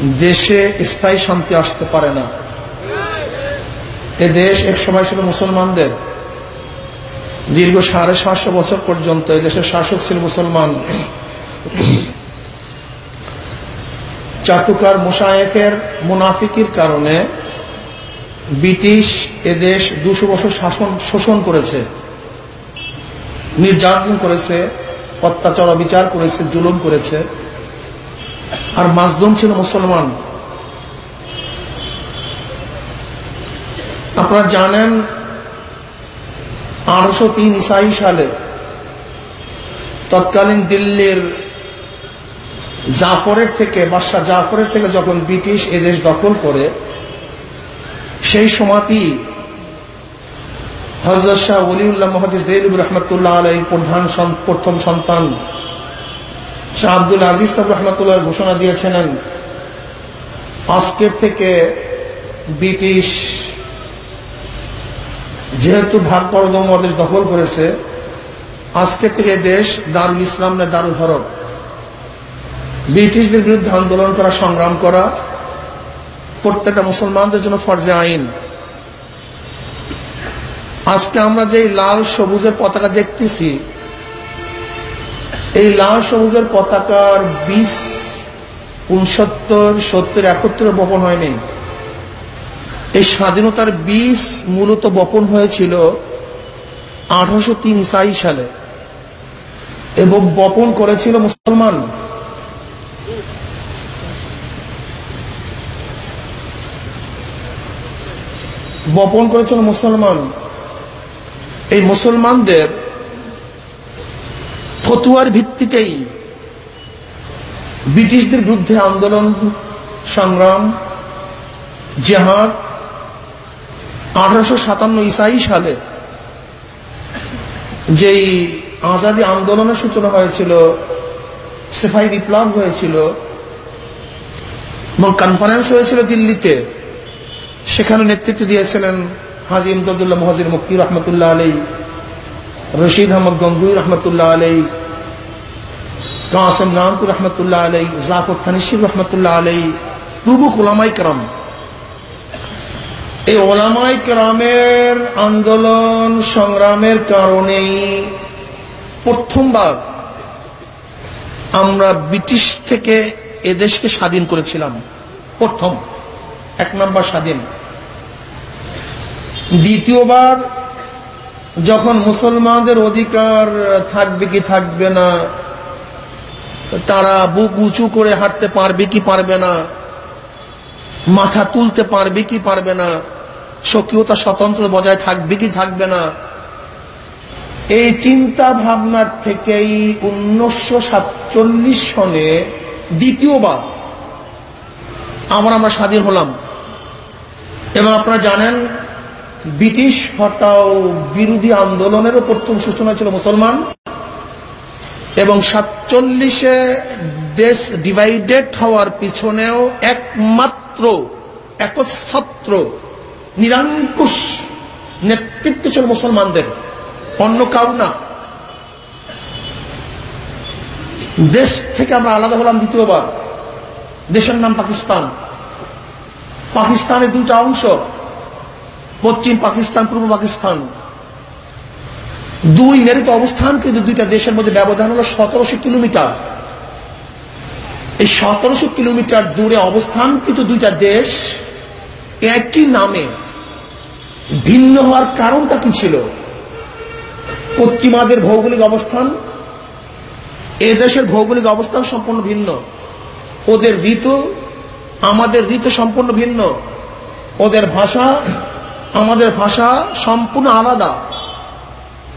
দেশে স্থায়ী শান্তি আসতে পারে না। এ দেশ এক সময় ছিল মুসলমানদের। দীর্ঘ সাড়ে সাতশো বছর পর্যন্ত এ দেশের শাসক ছিল মুসলমান। চাটুকার মুসায়েফের মুনাফিকির কারণে ব্রিটিশ এদেশ দুশো বছর শাসন, শোষণ করেছে। নির্যাতন করেছে, অত্যাচার অবিচার করেছে, জুলুম করেছে। আর মাজদুম ছিল মুসলমান। আপনারা জানেন, আঠারোশো তিন ইসাই সালে তৎকালীন দিল্লির জাফরের থেকে, বাদশাহ জাফরের থেকে যখন ব্রিটিশ এদেশ দখল করে, সেই সময়টি হজরত শাহ ওলিউল্লাহ মহাদিস দেলিব রহমতুল্লাহ আলাই প্রধান প্রথম সন্তান শাহ আব্দুল আজিজ সাহেব রহমতুল্লাহ ঘোষণা দিয়েছিলেন, আজকের থেকে ব্রিটিশ যেহেতু ভাগ পরদম দেশ দখল করেছে, আজকের থেকে দেশ দারুল ইসলাম না দারুল হরব ব্রিটিশদের বিরুদ্ধে আন্দোলন করা, সংগ্রাম করা, প্রত্যেকটা মুসলমানদের জন্য ফরজে আইন। আজকে আমরা যে লাল সবুজের পতাকা দেখতেছি এই লাল সবুজের পতাকার বিশ, উনসত্তর, সত্তর একাত্তর বপন হয়নি। এই স্বাধীনতার বীজ মূলত বপন হয়েছিল আঠারোশো তিন সালে। এবং বপন করেছিল মুসলমান। বপন করেছিল মুসলমান। এই মুসলমানদের ফতুয়ার ভিত্তিতেই ব্রিটিশদের বিরুদ্ধে আন্দোলন, সংগ্রাম, জেহাদ, আঠারোশো সাতান্ন ইসাই সালে যেই আজাদি আন্দোলনের সূচনা হয়েছিল, সেফাই বিপ্লব হয়েছিল, এবং কনফারেন্স হয়েছিল দিল্লিতে, সেখানে নেতৃত্ব দিয়েছিলেন হাজি ইমদাদুল্লাহ মহাজির মুক্তি রহমতুল্লাহ আলাই রশিদ আহমদ গঙ্গুই রহমতুল্লাহ আলাই কাসম নামপুর রহমতুল্লাহ আলাই জাফর থানিসির রহমতুল্লাহ আলাই প্রমুখ ওলামাই করম। এই ওলামাই কেরামের আন্দোলন সংগ্রামের কারণেই প্রথমবার আমরা ব্রিটিশ থেকে এদেশকে স্বাধীন করেছিলাম। প্রথম, এক নম্বর স্বাধীন। দ্বিতীয়বার যখন মুসলমানদের অধিকার থাকবে কি থাকবে না, তারা বুক উঁচু করে হাঁটতে পারবে কি পারবে না, মাথা তুলতে পারবে কি পারবে না, স্বকীয়তা স্বতন্ত্র বজায় থাকবে কি থাকবে না, এই চিন্তা ভাবনার থেকেই উনিশশো সাতচল্লিশ সনে দ্বিতীয়বার আবার আমরা স্বাধীন হলাম। এবং আপনারা জানেন ব্রিটিশ হটাও বিরোধী আন্দোলনেরও প্রথম সূচনা ছিল মুসলমান। এবং সাতচল্লিশে দেশ ডিভাইডেড হওয়ার পিছনেও একমাত্র, একচ্ছত্র নিরঙ্কুশ নেতৃত্ব ছিল মুসলমানদের। অন্য কাউ না। দেশ থেকে আমরা আলাদা হলাম দ্বিতীয়বার। দেশের নাম পাকিস্তান। পাকিস্তানের দুইটা অংশ। পশ্চিম পাকিস্তান, পূর্ব পাকিস্তান। দুই মেরুত অবস্থান, কিন্তু দুইটা দেশের মধ্যে ব্যবধান হলো সতেরোশো কিলোমিটার। এই সতেরোশো কিলোমিটার দূরে অবস্থান, কিন্তু দুইটা দেশ একই নামে ভিন্ন হওয়ার কারণটা কি ছিল? পশ্চিমাদের ভৌগোলিক অবস্থান, এ দেশের ভৌগোলিক অবস্থান সম্পূর্ণ ভিন্ন। ওদের ঋতু, আমাদের ঋতু সম্পূর্ণ ভিন্ন। ওদের ভাষা আমাদের ভাষা সম্পূর্ণ আলাদা।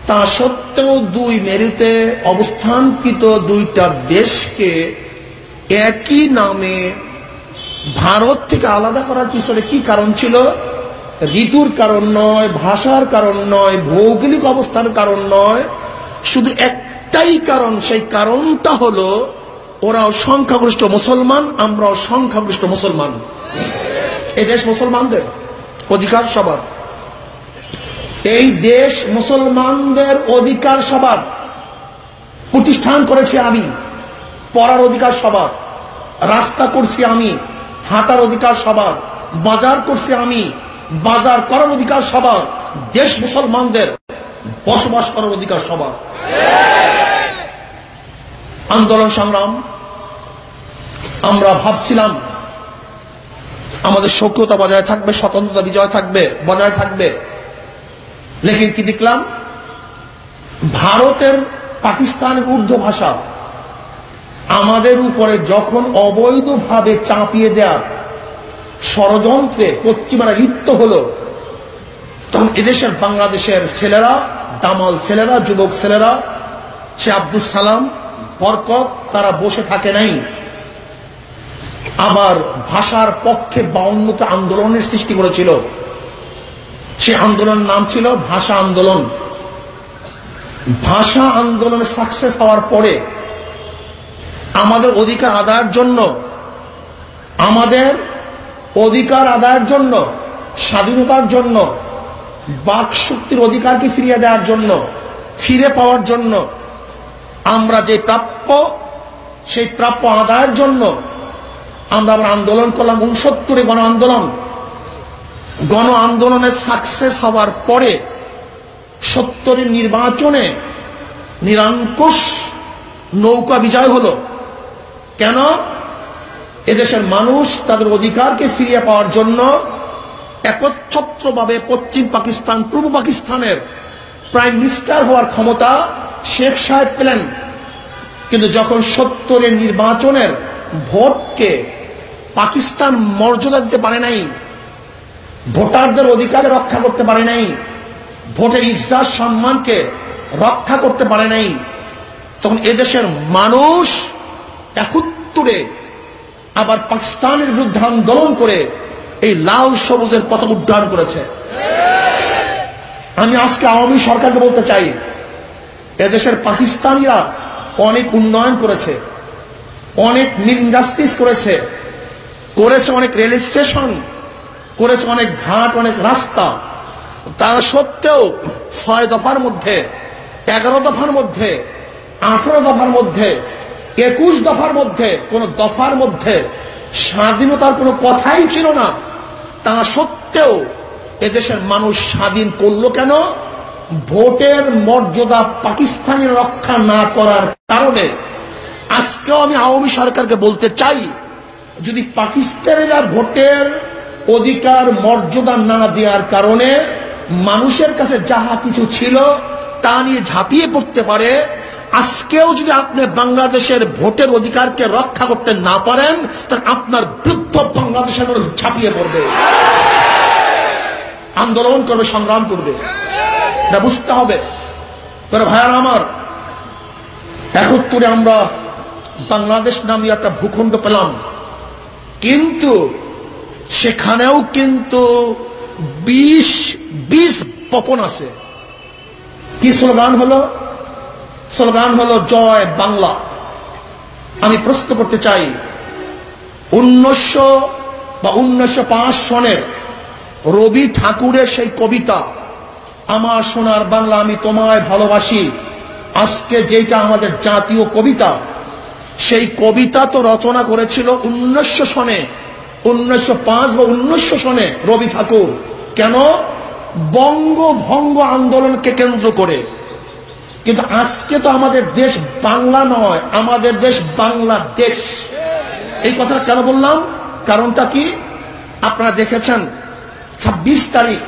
তা সত্ত্বেও দুই মেরুতে অবস্থানকৃত দুইটা দেশকে একই নামে ভারত থেকে আলাদা করার পিছনে কি কারণ ছিল? ঋতুর কারণ নয়, ভাষার কারণ নয়, ভৌগোলিক অবস্থার কারণ নয়। শুধু একটাই কারণ, সেই কারণটা হলো ওরাও সংখ্যাগরিষ্ঠ মুসলমান, আমরাও সংখ্যাগরিষ্ঠ মুসলমান। এই দেশ মুসলমানদের। অধিকার সবার। এই দেশ মুসলমানদের অধিকার সবার। প্রতিষ্ঠান করেছি আমি, পড়ার অধিকার সবার, রাস্তা করছি আমি, হাঁটার অধিকার সবার, বাজার করছি আমি, বাজার করার অধিকার সবার, দেশ মুসলমানদের বসবাস করার অধিকার সবার। আন্দোলন সংগ্রাম, আমরা ভাবছিলাম আমাদের সক্রিয়তা বজায় থাকবে, স্বতন্ত্রতা বিজয় থাকবে, বজায় থাকবে। লেকিন কি দেখলাম? ভারতের পাকিস্তানের উর্দু ভাষা আমাদের উপরে যখন অবৈধভাবে চাপিয়ে দেওয়ার ষড়যন্ত্রে পশ্চিমারা লিপ্ত হলো, তখন এদেশের বাংলাদেশের ছেলেরা, দামাল ছেলেরা, যুবক ছেলেরা, সে আব্দুল সালাম, বরকত, তারা বসে থাকে নাই। আবার ভাষার পক্ষে বাউন্নতা আন্দোলনের সৃষ্টি করেছিল। সে আন্দোলনের নাম ছিল ভাষা আন্দোলন। ভাষা আন্দোলনে সাকসেস হওয়ার পরে আমাদের অধিকার আদায়ের জন্য, আমাদের অধিকার আদায়ের জন্য, স্বাধীনতার জন্য, বাক শক্তির অধিকারকে ফিরিয়ে দেওয়ার জন্য, ফিরে পাওয়ার জন্য আমরা যে প্রাপ্য, সেই প্রাপ্য আদায়ের জন্য আমরা আবার আন্দোলন করলাম, উনসত্তরে গণ আন্দোলন। গণ আন্দোলনে সাকসেস হওয়ার পরে সত্তরের নির্বাচনে নিরঙ্কুশ নৌকা বিজয় হলো। কেন? এদেশের মানুষ তাদের অধিকারকে ফিরিয়ে পাওয়ার জন্য একচ্ছত্রভাবে পশ্চিম পাকিস্তান, পূর্ব পাকিস্তানের প্রাইম মিনিস্টার হওয়ার ক্ষমতা শেখ সাহেব পেলেন। কিন্তু যখন সত্তরের নির্বাচনের ভোটকে পাকিস্তান মর্যাদা দিতে পারে নাই, ভোটারদের অধিকার রক্ষা করতে পারে নাই, ভোটের ইজ্জাত সম্মানকে রক্ষা করতে পারে নাই, তখন এদেশের মানুষ একত্তরে আবার পাকিস্তানের বিরুদ্ধে আন্দোলন করে এই লাল সবুজের পথ উদ্ধার করেছে। আমি আজকে আওয়ামী সরকারকে বলতে চাই, এদেশের পাকিস্তানিরা অনেক উন্নয়ন করেছে, অনেক মিল ইন্ডাস্ট্রিজ করেছে করেছে অনেক রেল স্টেশন, করেছে অনেক ঘাট, অনেক রাস্তা। তারা সত্ত্বেও ছয় দফার মধ্যে, এগারো দফার মধ্যে, আঠারো দফার মধ্যে, একুশ দফার মধ্যে, কোন দফার মধ্যে স্বাধীনতার কোনো কথাই ছিল না। তা সত্ত্বেও এদেশের মানুষ স্বাধীন করল কেন? ভোটের মর্যাদা পাকিস্তানি রক্ষা না করার কারণে। আজকেও আমি আওয়ামী সরকারকে বলতে চাই যদি পাকিস্তানিরা ভোটের অধিকার, মর্যাদা না দেওয়ার কারণে মানুষের কাছে যাহা কিছু ছিল তা নিয়ে ঝাঁপিয়ে পড়তে পারে, আজকেও যদি আপনি বাংলাদেশের ভোটের অধিকারকে রক্ষা করতে না পারেন, তাহলে আপনার বৃদ্ধ বাংলাদেশের মানুষ ঝাঁপিয়ে পড়বে। আন্দোলন করবে, সংগ্রাম করবে। বুঝতে হবে। ভাইয়ার আমার, একত্তরে আমরা বাংলাদেশ নামে একটা ভূখণ্ড পেলাম। কিন্তু সেখানেও কিন্তু বিষ বিষ বপন আছে। কি স্লোগান হলো? স্লোগান হলো, জয় বাংলা। আমি প্রশ্ন করতে চাই, উনিশশো বা উনিশশো পাঁচ সনের রবি ঠাকুরের সেই কবিতা, আমার সোনার বাংলা আমি তোমায় ভালোবাসি। আজকে যেটা আমাদের জাতীয় কবিতা সেই কবিতা তো রচনা করেছিল উনিশশো সনে, উনিশশো পাঁচ বা উনিশশো সনে রবি ঠাকুর। কেন? বঙ্গভঙ্গ আন্দোলনকে কেন্দ্র করে। কিন্তু আজকে তো আমাদের দেশ বাংলা নয়, আমাদের দেশ বাংলাদেশ। এই কথাটা কেন বললাম? কারণটা কি? আপনারা দেখেছেন, ছাব্বিশ তারিখ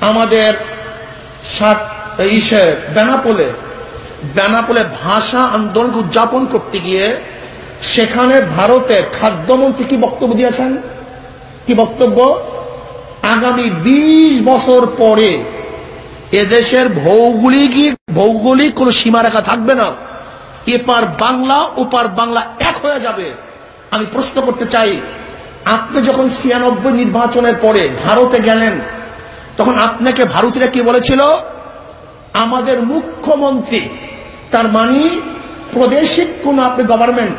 আমাদের সাত ইসে বেনাপোলে বেনাপোলে ভাষা আন্দোলন উদযাপন করতে গিয়ে সেখানে ভারতের খাদ্যমন্ত্রী কি বক্তব্য দিয়েছেন? কি বক্তব্য? আগামী ২০ বছর পরে এদেশের ভৌগোলিক ভৌগোলিক কোন সীমারেখা থাকবে না। এপার বাংলা, ওপার বাংলা এক হয়ে যাবে। আমি প্রশ্ন করতে চাই, আপনি যখন ছিয়ানব্বই নির্বাচনের পরে ভারতে গেলেন, তখন আপনাকে ভারতীয়রা কি বলেছিল? আমাদের মুখ্যমন্ত্রী তার মানে প্রদেশিক কোন আপনি গভর্নমেন্ট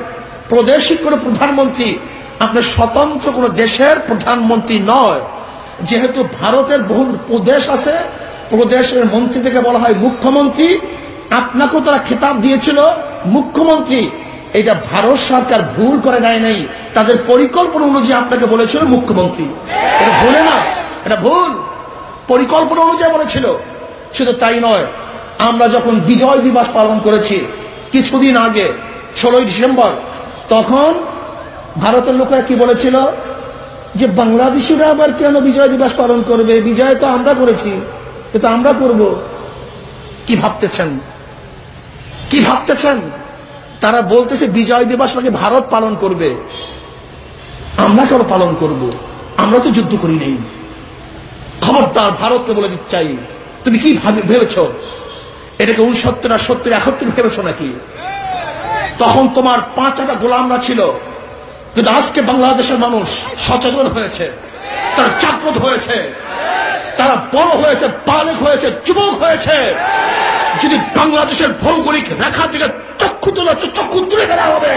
প্রদেশিক কোন প্রধানমন্ত্রী আপনার স্বতন্ত্র কোন দেশের প্রধানমন্ত্রী নয়। যেহেতু ভারতের বহু প্রদেশ আছে, প্রদেশের মন্ত্রী থেকে বলা হয় মুখ্যমন্ত্রী, আপনাকেও তারা খেতাব দিয়েছিল, মুখ্যমন্ত্রী, এটা ভারত সরকার ভুল করে দেয় নাই। তাদের পরিকল্পনা অনুযায়ী আপনাকে বলেছিল মুখ্যমন্ত্রী। এটা ভুলে না, এটা ভুল। পরিকল্পনা অনুযায়ী বলেছিল। শুধু তাই নয় আমরা যখন বিজয় দিবস পালন করেছি, কিছুদিন আগে, ষোলোই ডিসেম্বর, তখন ভারতের লোকেরা কি বলেছিল? যে বাংলাদেশিরা আবার কেন বিজয় দিবস পালন করবে? বিজয় তো আমরা করেছি এটা আমরা করব। কি ভাবতেছেন? কি ভাবতেছেন? তারা বলতেছে, বিজয় দিবস নাকি ভারত পালন করবে? আমরা কেন পালন করব? আমরা তো যুদ্ধ করি নেই। খবরদার ভারতকে বলে দিতে চাই। তুমি কি ভাবে- ভেবেছ? এটাকে উনসত্তর আর সত্তর একাত্তর ভেবেছ নাকি তখন তোমার পাঁচটা গোলামরা ছিল। কিন্তু আজকে বাংলাদেশের মানুষ সচেতন হয়েছে, তারা জাগ্রত হয়েছে, তারা বড় হয়েছে, বালেক হয়েছে, যুবক হয়েছে। যদি বাংলাদেশের ভৌগোলিক রেখা থেকে চক্ষু তুলে চক্ষু তুলে ফেলা হবে।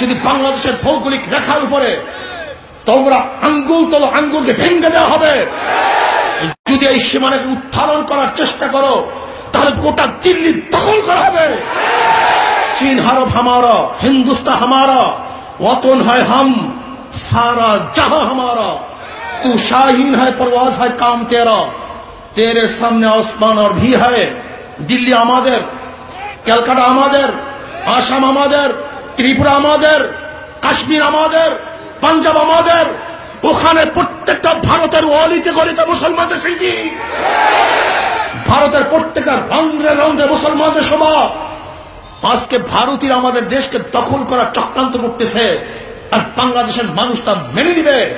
যদি বাংলাদেশের ভৌগোলিক রেখার উপরে তোমরা আঙ্গুল তোলো, আঙ্গুলকে ভেঙে দেওয়া হবে। যদি এই সীমানাকে উত্থাপন করার চেষ্টা করো, তাহলে গোটা দিল্লি দখল করা হবে। চীন হারব হামার, হিন্দুস্তান হামার ওতন হয় হাম, সারা জাহা হামার। তু শাহীন হয় প্রবাস হয়, কাম তের। তেরে সামনে আসমান আর ভি হয়। দিল্লি আমাদের, ক্যালকাটা আমাদের, আসাম আমাদের, ত্রিপুরা আমাদের, কাশ্মীর আমাদের, পাঞ্জাব আমাদের ওখানে প্রত্যেকটা ভারতের অলিতে গলিতে মুসলমানদের স্মৃতি। ভারতের প্রত্যেকটা রন্ধ্রে রন্ধ্রে মুসলমানদের সভা আজকে ভারতীয় আমাদের দেশকে দখল করার চক্রান্ত করতেছে আর বাংলাদেশের মানুষ তা মেনে নিবে।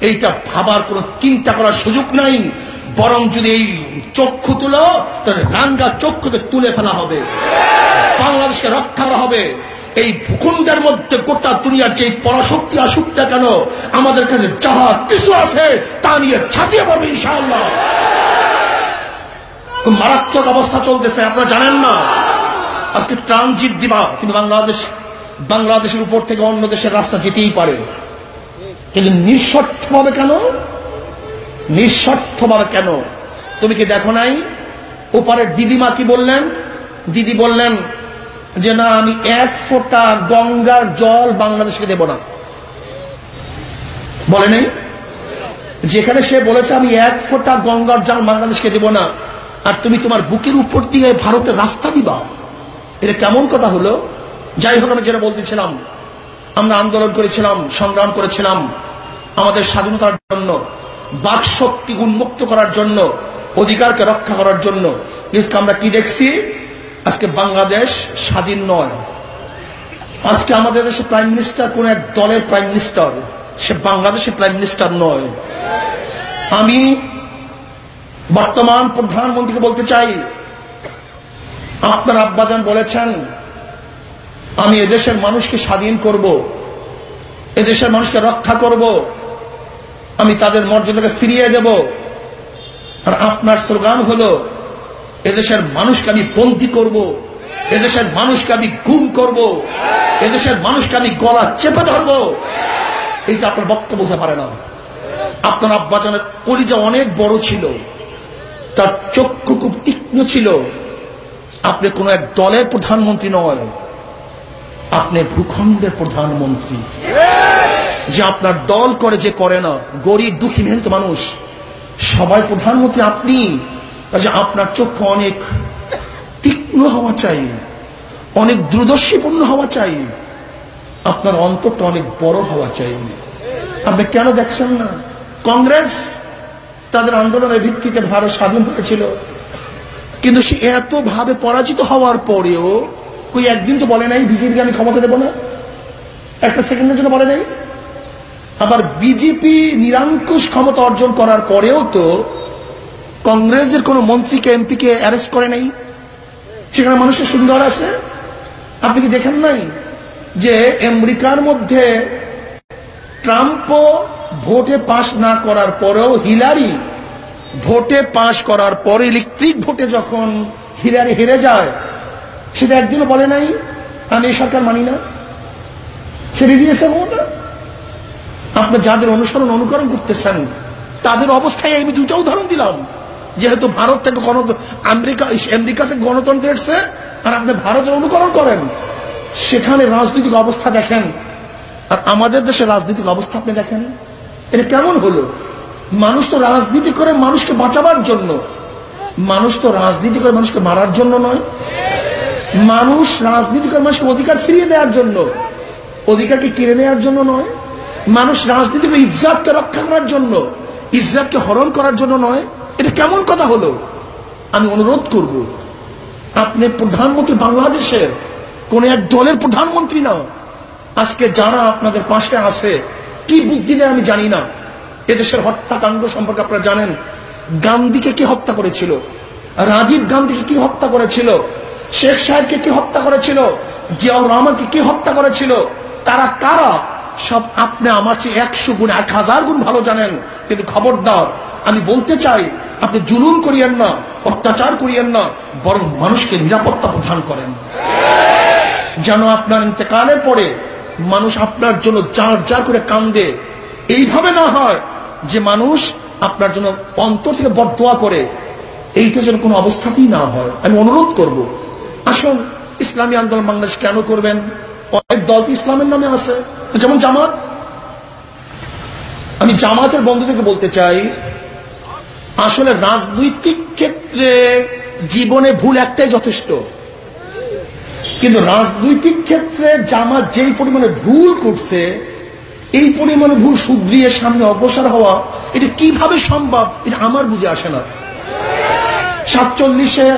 এইটা ভাবার কোনো চিন্তা করার সুযোগ নাই। বরং যদি এই চক্ষু তুলো, তাহলে রাঙ্গা চক্ষুতে তুলে ফেলা হবে। বাংলাদেশকে রক্ষা করা হবে। এই ভূখণ্ডের মধ্যে গোটা দুনিয়ার যে পরাশক্তি আসুক না কেন, আমাদের কাছে যাহা কিছু আছে, তা নিয়ে ছাপিয়ে পড়বে ইনশাআল্লাহ। মারাত্মক অবস্থা চলতেছে, আপনারা জানেন না। আজকে ট্রানজিট দিবা, কিন্তু বাংলাদেশ, বাংলাদেশের উপর থেকে অন্য দেশের রাস্তা যেতেই পারে। কিন্তু নিঃস্বার্থভাবে কেন? নিঃস্বার্থভাবে কেন? তুমি কি দেখো নাই? ওপারের দিদিমা কি বললেন? দিদি বললেন যে না, আমি এক ফোঁটা গঙ্গার জল বাংলাদেশকে দেব না। বলে নেই? যেখানে সে বলেছে, আমি এক ফোঁটা গঙ্গার জল বাংলাদেশকে দেব না। আর তুমি তোমার বুকের উপর দিয়ে ভারতের রাস্তা দিবা। এটা কেমন কথা হলো? যাই হোক, আমি যেটা বলতেছিলাম, আমরা আন্দোলন করেছিলাম, সংগ্রাম করেছিলাম, আমাদের স্বাধীনতার জন্য, বাক শক্তি উন্মুক্ত করার জন্য, অধিকারকে রক্ষা করার জন্য। আমরা কি দেখছি? আজকে বাংলাদেশ স্বাধীন নয়। আজকে আমাদের দেশে প্রাইম মিনিস্টার কোন এক দলের প্রাইম মিনিস্টার সে বাংলাদেশের প্রাইম মিনিস্টার নয়। আমি বর্তমান প্রধানমন্ত্রীকে বলতে চাই, আপনার আব্বাজান বলেছেন, আমি এদেশের মানুষকে স্বাধীন করব, এদেশের মানুষকে রক্ষা করব, আমি তাদের মর্যাদাকে ফিরিয়ে দেব। আর আপনার স্লোগান হলো এদেশের মানুষকে আমি বন্দি করব, এদেশের মানুষকে আমি গুম করব, এদেশের মানুষকে আমি গলা চেপে ধরব। এই যে আপনার বক্তব্য হতে পারে না। আপনার আব্বাজানের কলিজা অনেক বড় ছিল, তার চক্ষু খুব তীক্ষ্ণ ছিল। আপনি কোন এক দলের প্রধানমন্ত্রী নয়, আপনি ভূখণ্ডের প্রধানমন্ত্রী। যে আপনার দল করে যে করে না, গরিব দুঃখী, মেহনত মানুষ, সবাই প্রধানমন্ত্রী আপনি। কাজে আপনার চক্ষু অনেক তীক্ষ্ণ হওয়া চাই, অনেক দূরদর্শীপূর্ণ হওয়া চাই, আপনার অন্তরটা অনেক বড় হওয়া চাই। আপনি কেন দেখছেন না? কংগ্রেস তাদের আন্দোলনের ভিত্তিতে ভারত স্বাধীন হয়েছিল। কিন্তু সে এত ভাবে পরাজিত হওয়ার পরেও ওই একদিন তো বলে নাই বিজেপিকে আমি ক্ষমতা দেব না? একটা সেকেন্ডের জন্য বলে নাই? আবার বিজেপি নিরঙ্কুশ ক্ষমতা অর্জন করার পরেও তো কংগ্রেসের কোন মন্ত্রীকে, এমপিকে অ্যারেস্ট করে নাই? সেখানে মানুষের সুন্দর আছে? আপনি কি দেখেন নাই যে আমেরিকার মধ্যে ট্রাম্প ভোটে পাশ না করার পরেও হিলারি ভোটে পাশ করার পরে ইলেকট্রিক ভোটে যখন হিলারি হেরে যায়, সেটা একদিনও বলে নাই, আমি এই সরকার মানি না। ছেড়ে দিয়েছে মমতা? আপনি যাদের অনুসরণ, অনুকরণ করতেছেন, তাদের অবস্থায় আমি দুটো উদাহরণ দিলাম। যেহেতু ভারত থেকে আমেরিকা আমেরিকা থেকে গণতন্ত্র এসছে, আর আপনি ভারতের অনুকরণ করেন। সেখানে রাজনৈতিক অবস্থা দেখেন। আর আমাদের দেশে রাজনৈতিক অবস্থা আপনি দেখেন। এটা কেমন হলো? মানুষ তো রাজনীতি করে মানুষকে বাঁচাবার জন্য। মানুষ তো রাজনীতি করে মানুষকে মারার জন্য নয়। মানুষ রাজনীতি করে মানুষকে অধিকার ফিরিয়ে দেওয়ার জন্য। অধিকারকে কেড়ে নেওয়ার জন্য নয়। মানুষ রাজনীতি করে ইজ্জাতকে রক্ষা করার জন্য। ইজ্জাতকে হরণ করার জন্য নয়। এটা কেমন কথা হলো? আমি অনুরোধ করব, আপনি প্রধানমন্ত্রী বাংলাদেশের কোন এক দলের প্রধানমন্ত্রী না আজকে যারা আপনাদের পাশে আছে, কি বুদ্ধি দেয় আমি জানি না। এদেশের হত্যাকাণ্ড সম্পর্কে আপনারা জানেন। গান্ধীকে কি হত্যা করেছিল? রাজীব গান্ধীকে কি হত্যা করেছিল? শেখ সাহেবকে কি হত্যা করেছিল? জিয়াউর রহমানকে কি হত্যা করেছিল? তারা কারা? সব আপনি আমার চেয়ে একশো গুণ, এক হাজার গুণ ভালো জানেন। কিন্তু খবরদার, আমি বলতে চাই আপনি জুলুম করিয়েন না, অত্যাচার করিয়েন না, বরং মানুষকে নিরাপত্তা প্রদান করেন। যেন আপনার ইন্তেকালের পরে মানুষ আপনার জন্য যার যার করে কান্দে, এইভাবে না হয় যে মানুষ আপনার জন্য অন্তর থেকে বদোয়া করে। এইটা যেন কোনো অবস্থাতেই না হয়। আমি অনুরোধ করব, আসুন, ইসলামী আন্দোলন বাংলাদেশ কেন করবেন? অনেক দল তো ইসলামের নামে আছে। যেমন জামাত। আমি জামাতের বন্ধুদেরকে বলতে চাই আসলে রাজনৈতিক ক্ষেত্রে জীবনে ভুল একটাই যথেষ্ট। কিন্তু রাজনৈতিক ক্ষেত্রে জামাত যেই পরিমাণে ভুল করছে, এই পরিমাণে ভুল শুধরিয়ে সামনে অগ্রসর হওয়া, এটা কীভাবে সম্ভব, এটা আমার বুঝে আসে না। সাতচল্লিশে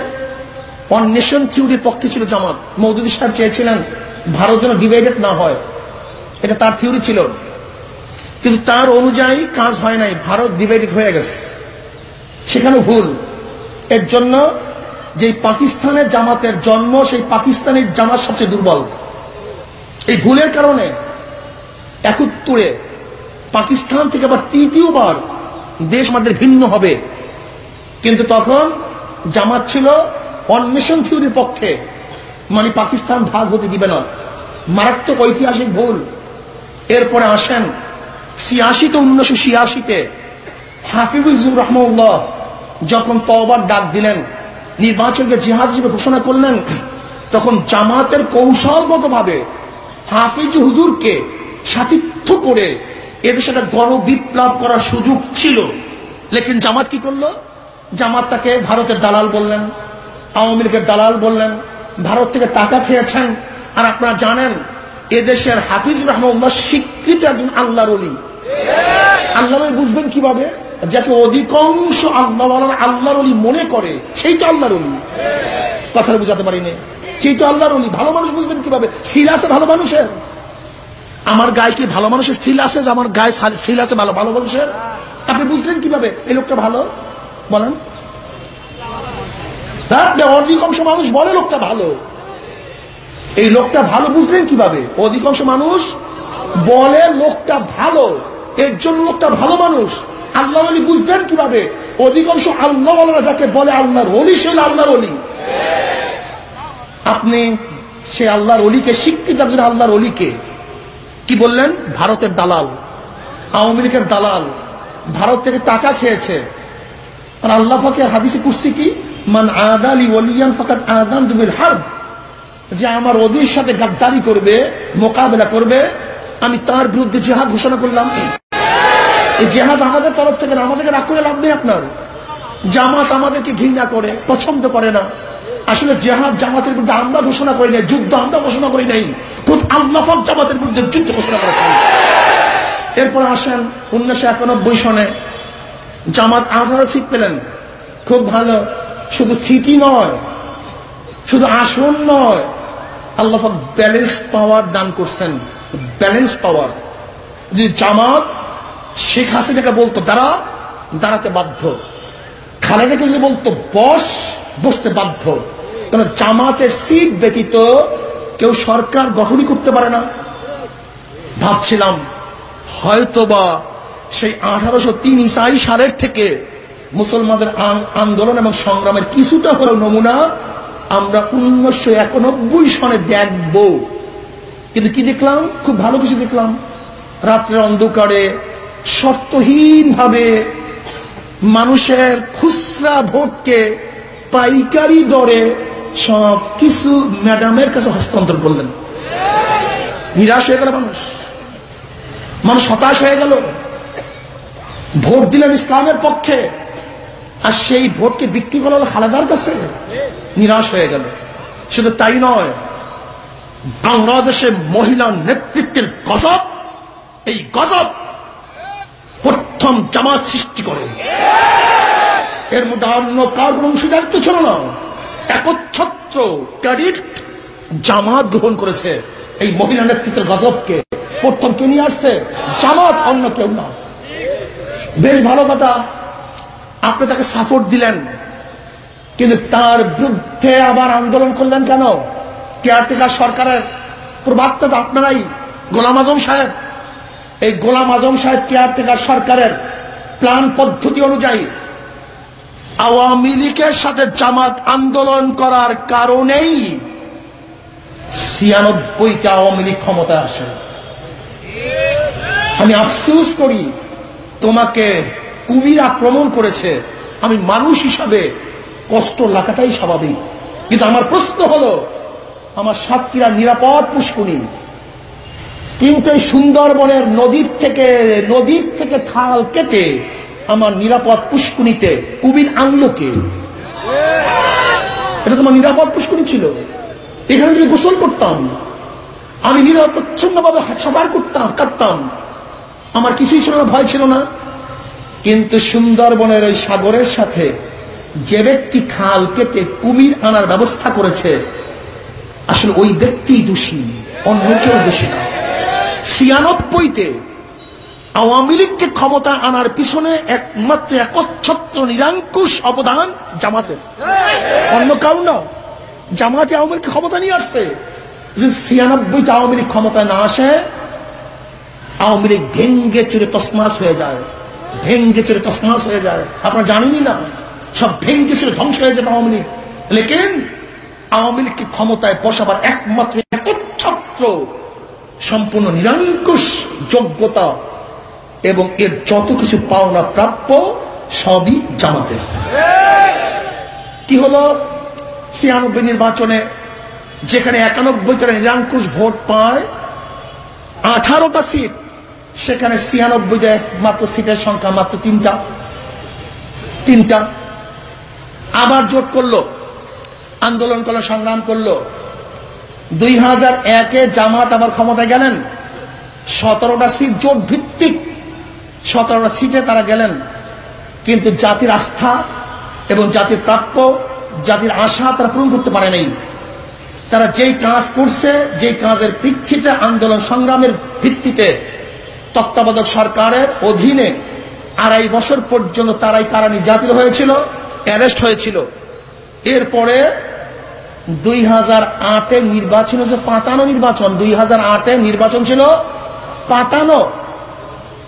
অন্বেষণ থিওরির পক্ষে ছিল জামাত। মৌদুদি সাহেব চেয়েছিলেন ভারত যেন ডিভাইডেড না হয়। এটা তার থিওরি ছিল। কিন্তু তার অনুযায়ী কাজ হয় নাই, ভারত ডিভাইডেড হয়ে গেছে। সেখানে ভুল। এর জন্য যে পাকিস্তানের জামাতের জন্ম, সেই পাকিস্তানের জামাত সবচেয়ে দুর্বল। এই ভুলের কারণে একত্তরে পাকিস্তান থেকে আবার তৃতীয়বার দেশ আমাদের ভিন্ন হবে। কিন্তু তখন জামাত ছিল অন্বেষণ থিওরির পক্ষে। মানে পাকিস্তান ভাগ হতে দিবে না। মারাত্মক ঐতিহাসিক ভুল। এরপরে আসেন ছিয়াশিতে, উনিশশো ছিয়াশিতে হাফিজুর রহমউল্লাহ যখন তওবার ডাক দিলেন, নির্বাচনকে জিহাদ হিসেবে ঘোষণা করলেন, তখন জামাতের কৌশলগত ভাবে হাফিজ হুজুরকে সাতিত্ব করে এদেশে একটা গণ বিপ্লব করার সুযোগ ছিল। লেকিন জামাত কি করল? জামাত তাকে ভারতের দালাল বললেন, আওয়ামী লীগের দালাল বললেন, ভারত থেকে টাকা খেয়েছেন। আর আপনারা জানেন এদেশের হাফিজ রহমুল্লাহ স্বীকৃত একজন আল্লাহর অলি আল্লাহর বুঝবেন কীভাবে? যাকে অধিকাংশ আল্লাহ আল্লাহর অলি মনে করে সেই তো আল্লাহর অলি। কথাটা বুঝাতে পারিনি। সেই তো আল্লাহর অলি। ভালো মানুষ বুঝবেন কীভাবে? ফিল আছে ভালো মানুষের। আমার গায়ে কি ভালো মানুষের ফিল আছে যে আমার গায়ে ফিল আছে ভালো ভালো মানুষের? আপনি বুঝলেন কীভাবে? এই লোকটা ভালো? বলেন। অধিকাংশ মানুষ বলে লোকটা ভালো। এই লোকটা ভালো বুঝলেন কীভাবে? অধিকাংশ মানুষ বলে লোকটা ভালো। এর জন্য লোকটা ভালো মানুষ। আল্লাহ অলি বুঝবেন কীভাবে? অধিকাংশ আল্লাহ যাকে বলে আল্লাহর অলি সে আল্লাহর অলি আপনি সে আল্লাহর অলিকে স্বীকৃত একজন আল্লাহর অলিকে কি বললেন? ভারতের দালাল, আওয়ামী লীগের দালাল, ভারত থেকে টাকা খেয়েছে। আর আল্লাহ ফাঁকে হাদিসে কুস্তি কি? মান আদালি ওলিয়ান ফাকাত আদান দুবিল হার্ব। যে আমার ওদের সাথে গাদ্দারি করবে, মোকাবেলা করবে, আমি তার বিরুদ্ধে জেহাদ ঘোষণা করলাম। এই জেহাদ আমাদের তরফ থেকে না, আমাদেরকে রাগ করে লাভ নেই আপনার। জামাত আমাদেরকে ঘৃণা করে, পছন্দ করে না। আসলে জেহাদ জামাতের বিরুদ্ধে আমরা ঘোষণা করি নাই, যুদ্ধ আমরা ঘোষণা করি নাই। খুব আল্লাহ জামাতের বিরুদ্ধে যুদ্ধ ঘোষণা করেছেন এরপর আসেন উনিশশো একানব্বই সনে জামাত আঠারো সিট পেলেন। খুব ভালো, শুধু সিটি নয়, শুধু আসন নয়, আল্লাহ ব্যালেন্স পাওয়ার দান করছেন। ব্যালেন্স পাওয়ার যদি জামাত শেখ হাসিনাকে বলতো, দাঁড়া, দাঁড়াতে বাধ্য। খালেদাকে যদি বলতো, বস, বসতে বাধ্য। কারণ জামাতের সিট ব্যতীত কেউ সরকার গঠনই করতে পারে না। ভাবছিলাম, হয়তোবা সেই আঠারোশো তিন ইসাই সালের থেকে মুসলমানদের আন্দোলন এবং সংগ্রামের কিছুটা হলেও নমুনা আমরা উনিশশো একানব্বই সনে দেখব। কিন্তু কি দেখলাম? খুব ভালো কিছু দেখলাম। রাত্রের অন্ধকারে শর্তহীন ভাবে মানুষের খুচরা ভোটকে পাইকারি দরে সব কিছু ম্যাডামের কাছে হস্তান্তর করলেন। নিরাশ হয়ে গেল মানুষ। মানুষ হতাশ হয়ে গেল। ভোট দিলেন ইসলামের পক্ষে। আর সেই ভোটকে বিক্রি করা হলো খালেদার কাছে। নিরাশ হয়ে গেল। শুধু তাই নয়, বাংলাদেশে মহিলা নেতৃত্বের গজব, এই গজব প্রথম জামাত সৃষ্টি করে। এর মধ্যে অন্য কার অংশীদারিত্ব ছিল না। একচ্ছত্র ক্যাডিট জামাত গ্রহণ করেছে। এই মহিলা নেতৃত্বের গজবকে প্রথম কে নিয়ে আসছে, জামাত অন্য কেউ না। বেশ ভালো কথা। আপনি তাকে সাপোর্ট দিলেন। কিন্তু তার বিরুদ্ধে আবার আন্দোলন করলেন কেন? কেয়ারটেকার সরকারের প্রবাক্তা তো আপনারাই। গোলাম আজম সাহেব এই গোলাম আজম সাহেব কেয়ারটেকার সরকারের প্ল্যান পদ্ধতি অনুযায়ী আওয়ামী লীগের সাথে জামাত আন্দোলন করার কারণেই ছিয়ানব্বইতে আওয়ামী লীগ ক্ষমতায় আসে। আমি আফসুস করি তোমাকে কুমির আক্রমণ করেছে। আমি মানুষ হিসাবে কষ্ট লাগাটাই স্বাভাবিক। কিন্তু আমার প্রশ্ন হলো, আমার সাতক্ষীরা নিরাপদ পুষ্কুনি কিন্তু এই সুন্দরবনের নদীর থেকে নদীর থেকে খাল কেটে আমার নিরাপদ পুষ্কুনিতে কুবির আনলো কে? এটা তোমার নিরাপদ পুষ্কুনি ছিল। এখানে তুমি গোসল করতাম, আমি নিরাপচ্ছন্ন ভাবে সাবার করতাম কাটতাম আমার কিছুই ছিল না, ভয় ছিল না। কিন্তু সুন্দরবনের ওই সাগরের সাথে যে ব্যক্তি খাল কেটে কুমির আনার ব্যবস্থা করেছে, আসলে ওই ব্যক্তি দোষী, অন্য কেউ দোষী না। ছিয়ানব্বইতে আওয়ামী লীগকে ক্ষমতা আনার পিছনে একমাত্র একচ্ছত্র নিরাঙ্কুশ অবদান জামাতের। অন্য কারণ না, জামাতে আওয়ামী লীগকে ক্ষমতা নিয়ে আসছে। যদি ছিয়ানব্বইতে আওয়ামী লীগ ক্ষমতায় না আসে, আওয়ামী লীগ ভেঙ্গে চুরে তসমাস হয়ে যায়। ভেঙ্গে চুরে তসমাস হয়ে যায়। আপনারা জানেনই না, সব ভেঙ্গে চুরে ধ্বংস হয়ে যাবে আওয়ামী লীগ। লেকিন আওয়ামী লীগকে ক্ষমতায় বসাবার একমাত্র একচ্ছত্র সম্পূর্ণ নিরঙ্কুশ যোগ্যতা এবং এর যত কিছু পাওনা প্রাপ্য, সবই জামাতের কি হলো? ছিয়ানব্বই নির্বাচনে যেখানে একানব্বই নিরঙ্কুশ ভোট পায়, আঠারোটা সিট, সেখানে ছিয়ানব্বই মাত্র সিটের সংখ্যা মাত্র তিনটা। তিনটা। আবার জোট করল, আন্দোলন করল, সংগ্রাম করল। দুই হাজার একে জামাত আবার ক্ষমতায় গেলেন। সতেরোটা সিট জোট ভিত্তিক। সতেরোটা সিটে তারা গেলেন। কিন্তু জাতির আস্থা এবং জাতির প্রাপ্য, জাতির আশা তারা পূরণ করতে পারে নাই। তারা যেই কাজ করছে, যেই কাজের প্রেক্ষিতে আন্দোলন সংগ্রামের ভিত্তিতে তত্ত্বাবধায়ক সরকারের অধীনে আড়াই বছর পর্যন্ত তারাই কারা নির্যাতিত হয়েছিল, অ্যারেস্ট হয়েছিল। এরপরে দুই হাজার আটের নির্বাচন হচ্ছে পাতানো নির্বাচন। দুই হাজার আটে নির্বাচন ছিল পাতানো।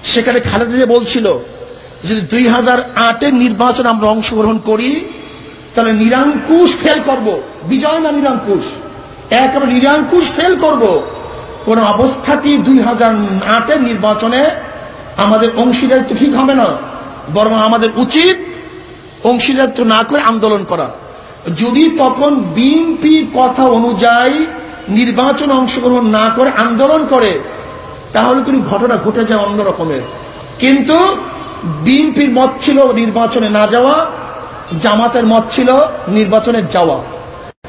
সেখানে খালেদা যে বলছিল, যদি দুই হাজার আটের নির্বাচন আমরা অংশগ্রহণ করি, তাহলে নিরাঙ্কুশ ফেল করব। বিজয় না নিরাঙ্কুশ? একেবারে নিরাঙ্কুশ ফেল করব। কোন অবস্থাতেই দুই হাজার আটের নির্বাচনে আমাদের অংশীদারিত্ব ঠিক হবে না? বরং আমাদের উচিত অংশীদারিত্ব না করে আন্দোলন করা। যদি তখন বিএনপি কথা অনুযায়ী নির্বাচন অংশগ্রহণ না করে আন্দোলন করে, তাহলে কিন্তু ঘটনা ঘটে যায় অন্য রকমের। কিন্তু বিএনপির মত ছিল নির্বাচনে না যাওয়া, জামাতের মত ছিল নির্বাচনে যাওয়া।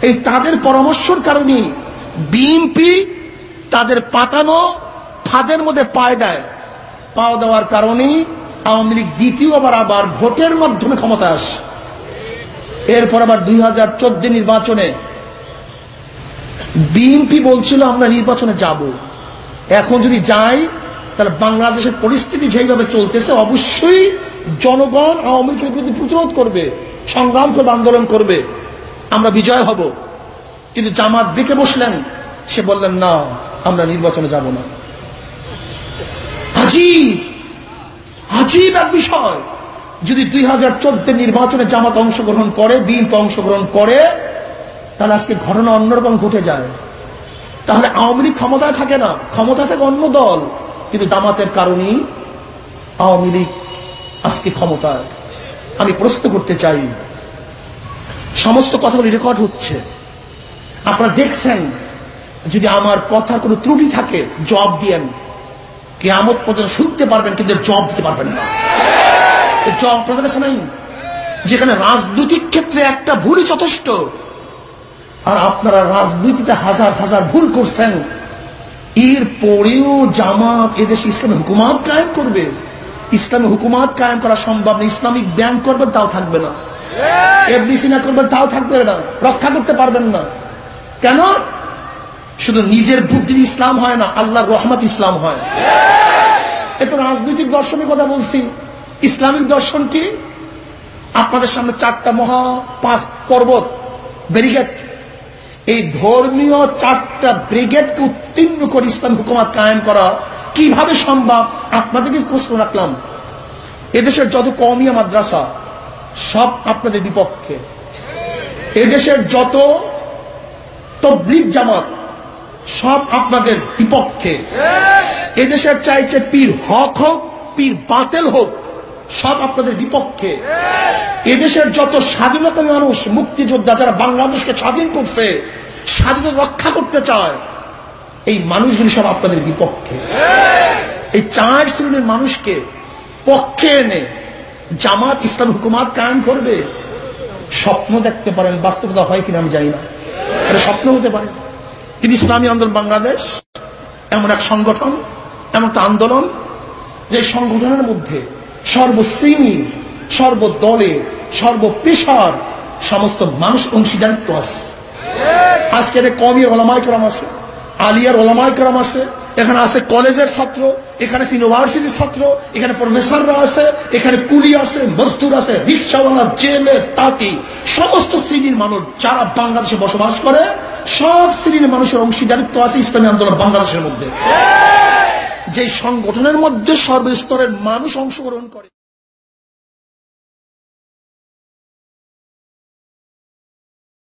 এই তাদের পরামর্শর কারণে বিএনপি তাদের পাতানো ফাঁদের মধ্যে পায় দেয়। পাও দেওয়ার কারণেই আওয়ামী লীগ দ্বিতীয়বার আবার ভোটের মাধ্যমে ক্ষমতা আসে। এরপর আবার দুই হাজার চোদ্দ নির্বাচনে বিএনপি বলছিল, আমরা নির্বাচনে যাব। এখন যদি যাই, তাহলে বাংলাদেশের পরিস্থিতি যেভাবে চলতেছে, অবশ্যই জনগণ আওয়ামী লীগের বিরুদ্ধে প্রতিরোধ করবে, সংগ্রাম করবে, আন্দোলন করবে। আমরা বিজয় হব। কিন্তু জামাত বেঁকে বসলেন, সে বললেন, না, আমরা নির্বাচনে যাব না। আজীব আজীব এক বিষয়। যদি দুই হাজার চোদ্দ নির্বাচনে জামাত অংশগ্রহণ করে, বিএনপি অংশগ্রহণ করে, তাহলে আজকে ঘটনা অন্যরকম ঘটে যায়। তাহলে আওয়ামী লীগ ক্ষমতায় থাকে না। ক্ষমতা থাকে অন্য দল। কিন্তু দামাতের কারণেই আওয়ামী লীগ আজকে ক্ষমতায়। আমি প্রশ্ন করতে চাই, সমস্ত কথাগুলি রেকর্ড হচ্ছে। আপনারা দেখছেন, যদি আমার কথার কোনো ত্রুটি থাকে, জবাব দিয়েন। কেয়ামত পর্যন্ত শুনতে পারবেন, কিন্তু জব দিতে পারবেন না। জব আপনাদের কাছে নাই। যেখানে রাজনৈতিক ক্ষেত্রে একটা ভুলই যথেষ্ট। আর আপনারা রাজনীতিতে হাজার হাজার ভুল করছেন। এর পরেও জামাত এদেশে ইসলামী হুকুমাত কায়েম করবে। ইসলামী হুকুমাত কায়েম করা সম্ভব না। ইসলামিক ব্যাংক করবেন তাও থাকবে না। এফডিসি না করবেন তাও থাকবে না। রক্ষা করতে পারবেন না। কেন? শুধু নিজের বুদ্ধির ইসলাম হয় না আল্লাহর রহমত ইসলাম হয়। এত রাজনৈতিক দর্শনের কথা বলছি। ইসলামিক দর্শন কি? আপনাদের সামনে চারটা মহা পাক- পর্বত ব্যারিকেড এই ধর্মীয় চারটা ব্রিগেডকে উত্তীর্ণ করে ইসলাম হুকুমাত কায়েম করা কীভাবে সম্ভব? আপনাদেরকে প্রশ্ন রাখলাম। এদেশের যত কমিয়া মাদ্রাসা, সব আপনাদের বিপক্ষে। এদেশের যত তবলিগ জামাত, সব আপনাদের বিপক্ষে। এদেশের চাইছে পীর হক হোক, পীর বাতেল হোক সব আপনাদের বিপক্ষে। এদেশের যত স্বাধীনতা মানুষ, মুক্তিযোদ্ধা যারা বাংলাদেশকে স্বাধীন করছে, স্বাধীনতা রক্ষা করতে চায়, এই মানুষগুলি সব আপনাদের বিপক্ষে। এই চার শ্রেণির মানুষকে পক্ষে এনে জামাত ইসলাম হুকুমাত কায়েম করবে, স্বপ্ন দেখতে পারেন, বাস্তবতা হয় কিনা আমি জানি না। এটা স্বপ্ন হতে পারে। কিন্তু ইসলামী আন্দোলন বাংলাদেশ, এমন এক সংগঠন, এমন একটা আন্দোলন, যে সংগঠনের মধ্যে সর্বশ্রেণীর সর্বদলের, সর্বপেশার, সমস্ত মানুষ অংশীদারিত্ব আছে। আজকের কমির ওলামাই করাম আছে, আলিয়ার ওলামাই করাম আছে, এখানে আছে কলেজের ছাত্র, এখানে ইউনিভার্সিটির ছাত্র, এখানে প্রফেসররা আছে, এখানে কুলি আছে, মজদুর আছে, রিক্সাওয়ালা, জেলে, তাঁতি, সমস্ত শ্রেণির মানুষ যারা বাংলাদেশে বসবাস করে, সব শ্রেণির মানুষের অংশীদারিত্ব আছে ইসলামী আন্দোলন বাংলাদেশের মধ্যে। যে সংগঠনের মধ্যে সর্বস্তরের মানুষ অংশগ্রহণ করে।